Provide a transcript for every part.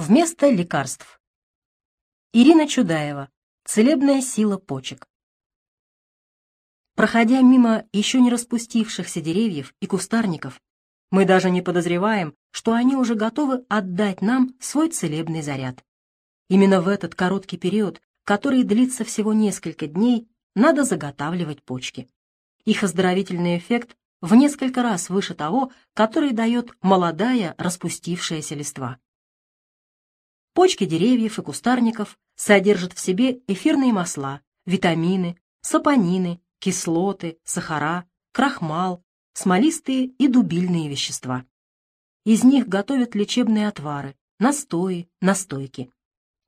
Вместо лекарств. Ирина Чудаева. Целебная сила почек. Проходя мимо еще не распустившихся деревьев и кустарников, мы даже не подозреваем, что они уже готовы отдать нам свой целебный заряд. Именно в этот короткий период, который длится всего несколько дней, надо заготавливать почки. Их оздоровительный эффект в несколько раз выше того, который дает молодая распустившаяся листва. Почки деревьев и кустарников содержат в себе эфирные масла, витамины, сапонины, кислоты, сахара, крахмал, смолистые и дубильные вещества. Из них готовят лечебные отвары, настои, настойки.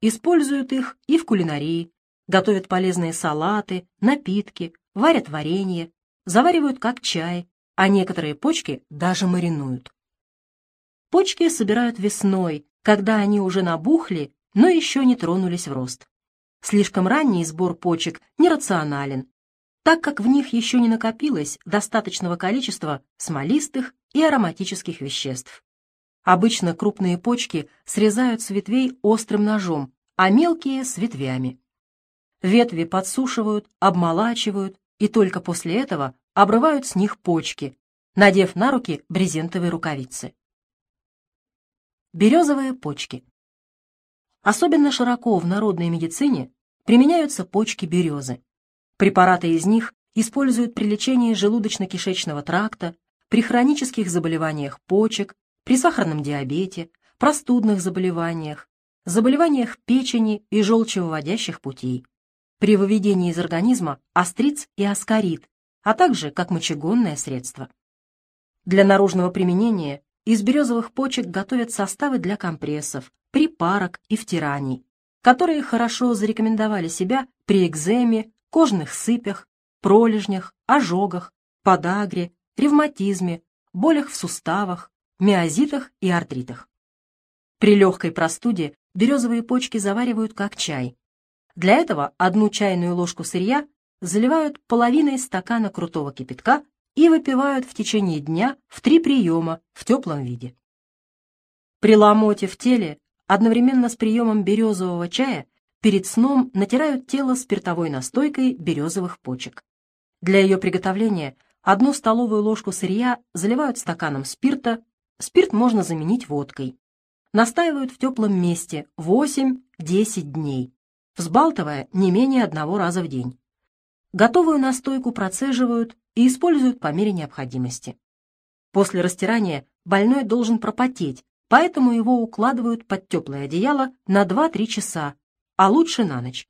Используют их и в кулинарии, готовят полезные салаты, напитки, варят варенье, заваривают как чай, а некоторые почки даже маринуют. Почки собирают весной, когда они уже набухли, но еще не тронулись в рост. Слишком ранний сбор почек нерационален, так как в них еще не накопилось достаточного количества смолистых и ароматических веществ. Обычно крупные почки срезают с ветвей острым ножом, а мелкие — с ветвями. Ветви подсушивают, обмолачивают и только после этого обрывают с них почки, надев на руки брезентовые рукавицы. Березовые почки. Особенно широко в народной медицине применяются почки березы. Препараты из них используют при лечении желудочно-кишечного тракта, при хронических заболеваниях почек, при сахарном диабете, простудных заболеваниях, заболеваниях печени и желчевыводящих путей, при выведении из организма остриц и аскарид, а также как мочегонное средство. Для наружного применения из березовых почек готовят составы для компрессов, припарок и втираний, которые хорошо зарекомендовали себя при экземе, кожных сыпях, пролежнях, ожогах, подагре, ревматизме, болях в суставах, миозитах и артритах. При легкой простуде березовые почки заваривают как чай. Для этого одну чайную ложку сырья заливают половиной стакана крутого кипятка и выпивают в течение дня в три приема в теплом виде. При ломоте в теле одновременно с приемом березового чая перед сном натирают тело спиртовой настойкой березовых почек. Для ее приготовления одну столовую ложку сырья заливают стаканом спирта, спирт можно заменить водкой. Настаивают в теплом месте 8-10 дней, взбалтывая не менее одного раза в день. Готовую настойку процеживают и используют по мере необходимости. После растирания больной должен пропотеть, поэтому его укладывают под теплое одеяло на 2-3 часа, а лучше на ночь.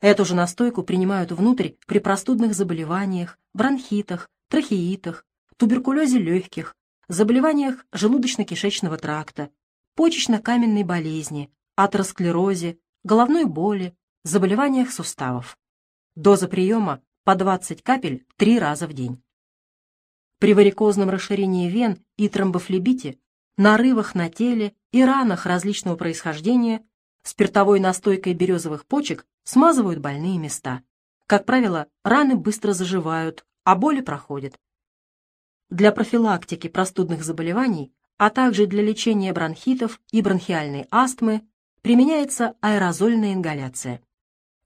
Эту же настойку принимают внутрь при простудных заболеваниях, бронхитах, трахеитах, туберкулезе легких, заболеваниях желудочно-кишечного тракта, почечно-каменной болезни, атеросклерозе, головной боли, заболеваниях суставов. Доза приема по 20 капель три раза в день. При варикозном расширении вен и тромбофлебите, нарывах на теле и ранах различного происхождения спиртовой настойкой березовых почек смазывают больные места. Как правило, раны быстро заживают, а боли проходят. Для профилактики простудных заболеваний, а также для лечения бронхитов и бронхиальной астмы применяется аэрозольная ингаляция.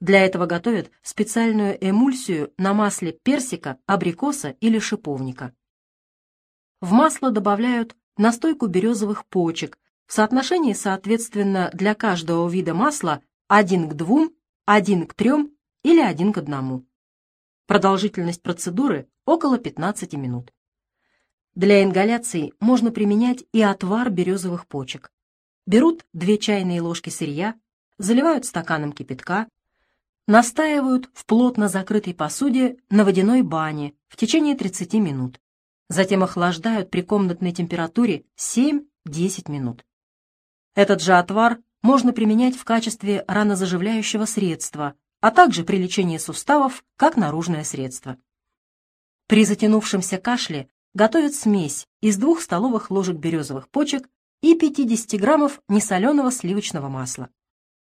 Для этого готовят специальную эмульсию на масле персика, абрикоса или шиповника. В масло добавляют настойку березовых почек в соотношении, соответственно, для каждого вида масла 1 к 2, 1 к 3 или 1 к 1. Продолжительность процедуры около 15 минут. Для ингаляции можно применять и отвар березовых почек. Берут 2 чайные ложки сырья, заливают стаканом кипятка, Настаивают в плотно закрытой посуде на водяной бане в течение 30 минут. Затем охлаждают при комнатной температуре 7-10 минут. Этот же отвар можно применять в качестве ранозаживляющего средства, а также при лечении суставов как наружное средство. При затянувшемся кашле готовят смесь из двух столовых ложек березовых почек и 50 граммов несоленого сливочного масла.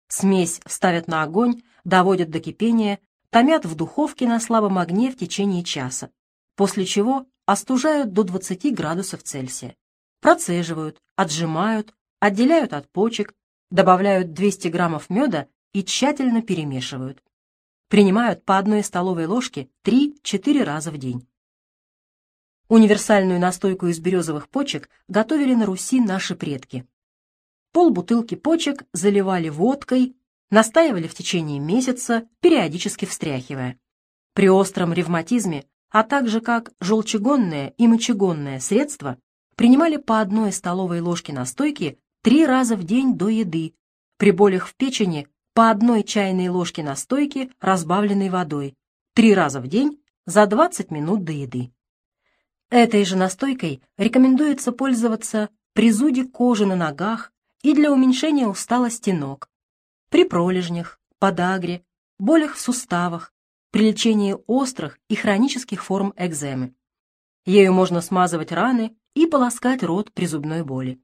Смесь ставят на огонь, доводят до кипения, томят в духовке на слабом огне в течение часа, после чего остужают до 20 градусов Цельсия. Процеживают, отжимают, отделяют от почек, добавляют 200 граммов меда и тщательно перемешивают. Принимают по одной столовой ложке 3-4 раза в день. Универсальную настойку из березовых почек готовили на Руси наши предки. Пол бутылки почек заливали водкой, настаивали в течение месяца, периодически встряхивая. При остром ревматизме, а также как желчегонное и мочегонное средство, принимали по одной столовой ложке настойки три раза в день до еды, при болях в печени по одной чайной ложке настойки, разбавленной водой, три раза в день за 20 минут до еды. Этой же настойкой рекомендуется пользоваться при зуде кожи на ногах и для уменьшения усталости ног, при пролежнях, подагре, болях в суставах, при лечении острых и хронических форм экземы. Ею можно смазывать раны и полоскать рот при зубной боли.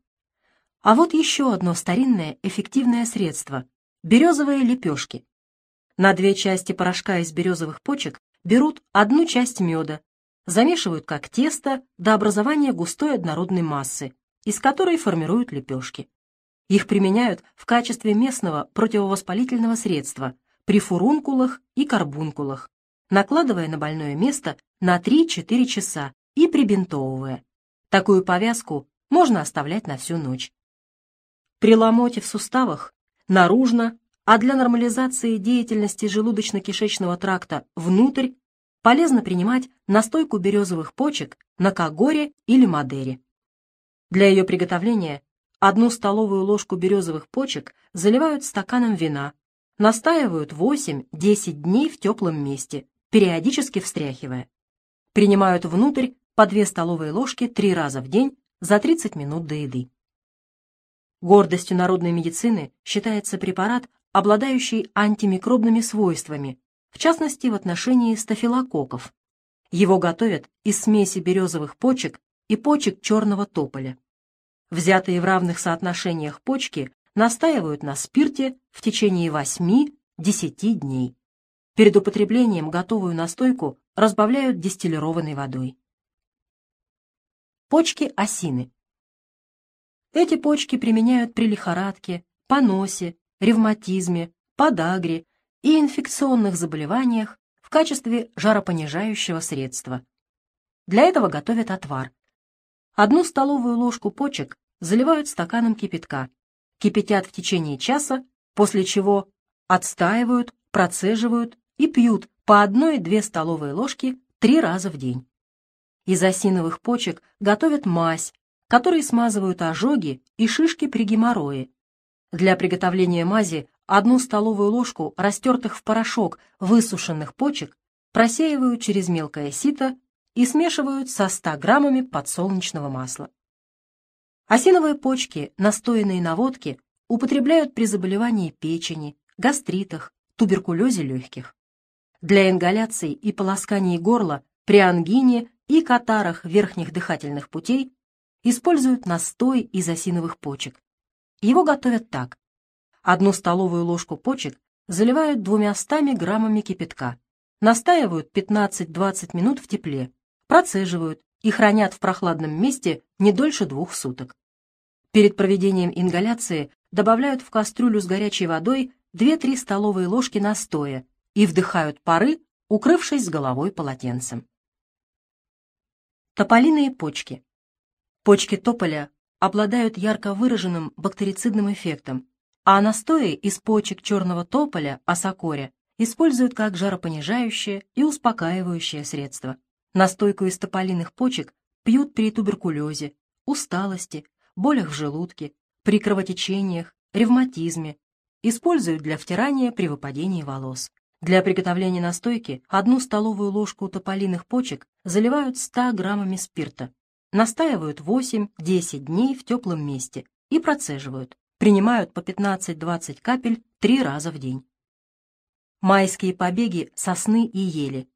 А вот еще одно старинное эффективное средство – березовые лепешки. На две части порошка из березовых почек берут одну часть меда, замешивают как тесто до образования густой однородной массы, из которой формируют лепешки. Их применяют в качестве местного противовоспалительного средства при фурункулах и карбункулах, накладывая на больное место на 3-4 часа и прибинтовывая. Такую повязку можно оставлять на всю ночь. При ломоте в суставах наружно, а для нормализации деятельности желудочно-кишечного тракта внутрь полезно принимать настойку березовых почек на кагоре или мадере. Для ее приготовления одну столовую ложку березовых почек заливают стаканом вина, настаивают 8-10 дней в теплом месте, периодически встряхивая. Принимают внутрь по 2 столовые ложки 3 раза в день за 30 минут до еды. Гордостью народной медицины считается препарат, обладающий антимикробными свойствами, в частности в отношении стафилококков. Его готовят из смеси березовых почек и почек черного тополя. Взятые в равных соотношениях почки настаивают на спирте в течение 8-10 дней. Перед употреблением готовую настойку разбавляют дистиллированной водой. Почки осины. Эти почки применяют при лихорадке, поносе, ревматизме, подагре и инфекционных заболеваниях в качестве жаропонижающего средства. Для этого готовят отвар. Одну столовую ложку почек заливают стаканом кипятка, кипятят в течение часа, после чего отстаивают, процеживают и пьют по одной-две столовые ложки три раза в день. Из осиновых почек готовят мазь, которой смазывают ожоги и шишки при геморрое. Для приготовления мази одну столовую ложку растертых в порошок высушенных почек просеивают через мелкое сито и смешивают со 100 граммами подсолнечного масла. Осиновые почки, настоянные на водке, употребляют при заболевании печени, гастритах, туберкулезе легких. Для ингаляции и полоскания горла при ангине и катарах верхних дыхательных путей используют настой из осиновых почек. Его готовят так. Одну столовую ложку почек заливают 200 граммами кипятка, настаивают 15-20 минут в тепле, процеживают и хранят в прохладном месте не дольше двух суток. Перед проведением ингаляции добавляют в кастрюлю с горячей водой 2-3 столовые ложки настоя и вдыхают пары, укрывшись с головой полотенцем. Тополиные почки. Почки тополя обладают ярко выраженным бактерицидным эффектом, а настои из почек черного тополя, осокоря, используют как жаропонижающее и успокаивающее средство. Настойку из тополиных почек пьют при туберкулезе, усталости, болях в желудке, при кровотечениях, ревматизме, используют для втирания при выпадении волос. Для приготовления настойки одну столовую ложку тополиных почек заливают 100 граммами спирта, настаивают 8-10 дней в теплом месте и процеживают принимают по 15-20 капель три раза в день. Майские побеги сосны и ели.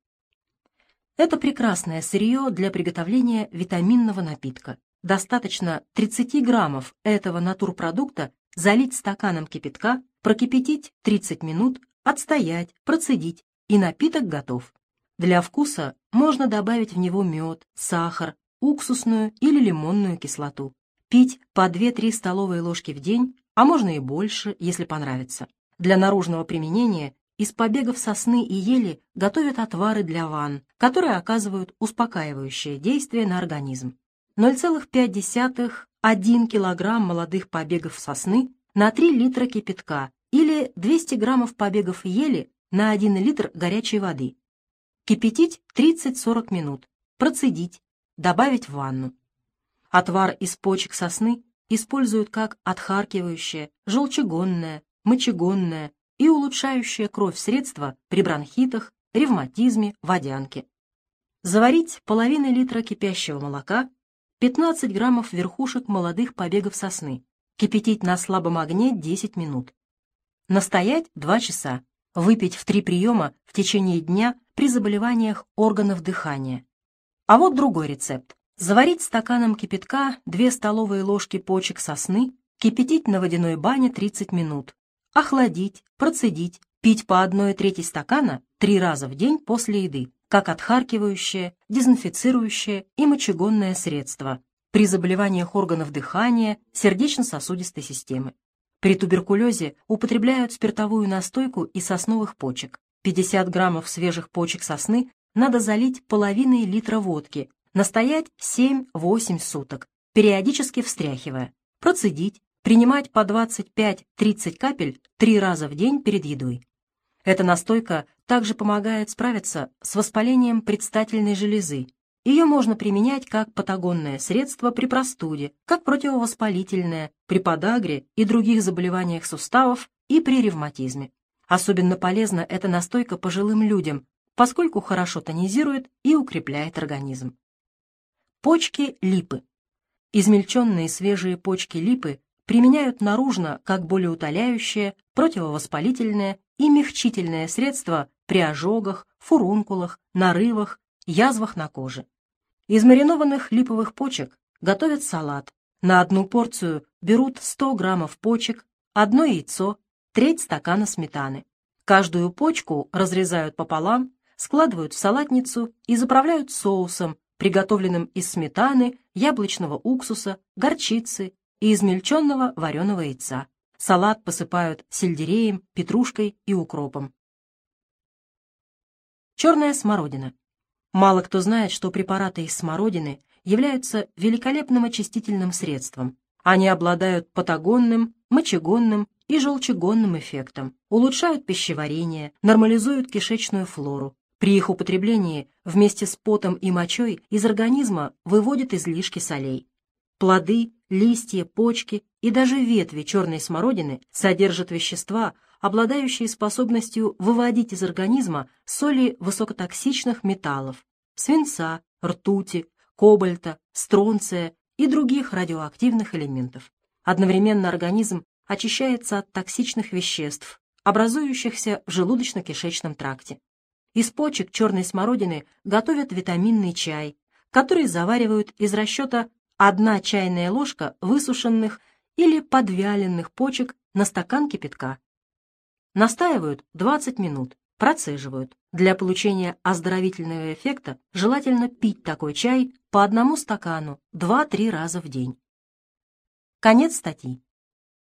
Это прекрасное сырье для приготовления витаминного напитка. Достаточно 30 граммов этого натурпродукта залить стаканом кипятка, прокипятить 30 минут, отстоять, процедить, и напиток готов. Для вкуса можно добавить в него мед, сахар, уксусную или лимонную кислоту пить по 2-3 столовые ложки в день а можно и больше, если понравится. Для наружного применения из побегов сосны и ели готовят отвары для ванн, которые оказывают успокаивающее действие на организм. 0,5-1 кг молодых побегов сосны на 3 литра кипятка или 200 граммов побегов ели на 1 литр горячей воды. Кипятить 30-40 минут, процедить, добавить в ванну. Отвар из почек сосны используют как отхаркивающее, желчегонное, мочегонное и улучшающее кровь средство при бронхитах, ревматизме, водянке. Заварить половину литра кипящего молока, 15 граммов верхушек молодых побегов сосны, кипятить на слабом огне 10 минут. Настоять 2 часа, выпить в 3 приема в течение дня при заболеваниях органов дыхания. А вот другой рецепт. Заварить стаканом кипятка 2 столовые ложки почек сосны, кипятить на водяной бане 30 минут, охладить, процедить, пить по одной трети стакана три раза в день после еды, как отхаркивающее, дезинфицирующее и мочегонное средство при заболеваниях органов дыхания, сердечно-сосудистой системы. При туберкулезе употребляют спиртовую настойку из сосновых почек. 50 граммов свежих почек сосны надо залить половиной литра водки, настоять 7-8 суток, периодически встряхивая, процедить, принимать по 25-30 капель три раза в день перед едой. Эта настойка также помогает справиться с воспалением предстательной железы. Ее можно применять как патагонное средство при простуде, как противовоспалительное, при подагре и других заболеваниях суставов и при ревматизме. Особенно полезна эта настойка пожилым людям, поскольку хорошо тонизирует и укрепляет организм. Почки липы. Измельченные свежие почки липы применяют наружно как болеутоляющее, противовоспалительное и мягчительное средство при ожогах, фурункулах, нарывах, язвах на коже. Из маринованных липовых почек готовят салат. На одну порцию берут 100 граммов почек, одно яйцо, треть стакана сметаны. Каждую почку разрезают пополам, складывают в салатницу и заправляют соусом, приготовленным из сметаны, яблочного уксуса, горчицы и измельченного вареного яйца. Салат посыпают сельдереем, петрушкой и укропом. Черная смородина. Мало кто знает, что препараты из смородины являются великолепным очистительным средством. Они обладают патагонным, мочегонным и желчегонным эффектом, улучшают пищеварение, нормализуют кишечную флору, при их употреблении вместе с потом и мочой из организма выводят излишки солей. Плоды, листья, почки и даже ветви черной смородины содержат вещества, обладающие способностью выводить из организма соли высокотоксичных металлов, свинца, ртути, кобальта, стронция и других радиоактивных элементов. Одновременно организм очищается от токсичных веществ, образующихся в желудочно-кишечном тракте. Из почек черной смородины готовят витаминный чай, который заваривают из расчета одна чайная ложка высушенных или подвяленных почек на стакан кипятка. Настаивают 20 минут, процеживают. Для получения оздоровительного эффекта желательно пить такой чай по одному стакану 2-3 раза в день. Конец статьи.